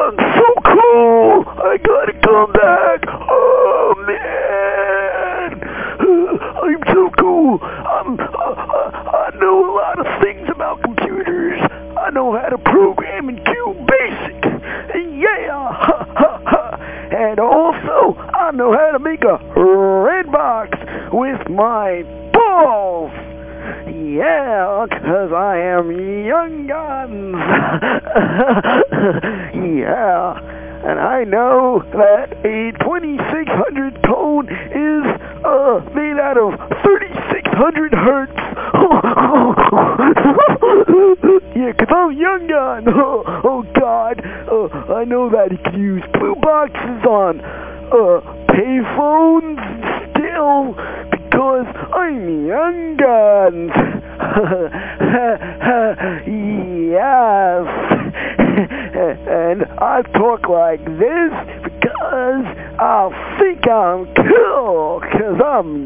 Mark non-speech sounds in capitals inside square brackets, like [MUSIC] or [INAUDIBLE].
I'm so cool. I gotta come back. Oh man, I'm so cool. I'm. I, I know a lot of things about computers. I know how to program in Q Basic. Yeah. Ha, ha, ha. And also, I know how to make a red box with my balls. Yeah, because I am young guns. [LAUGHS] [LAUGHS] yeah, and I know that a 2600 tone is uh, made out of 3600 hertz. [LAUGHS] yeah, 'cause I'm Young Gun. Oh, [LAUGHS] oh God, uh, I know that he can use blue boxes on uh, payphones still because I'm Young Guns. yes. And I talk like this because I think I'm cool, because I'm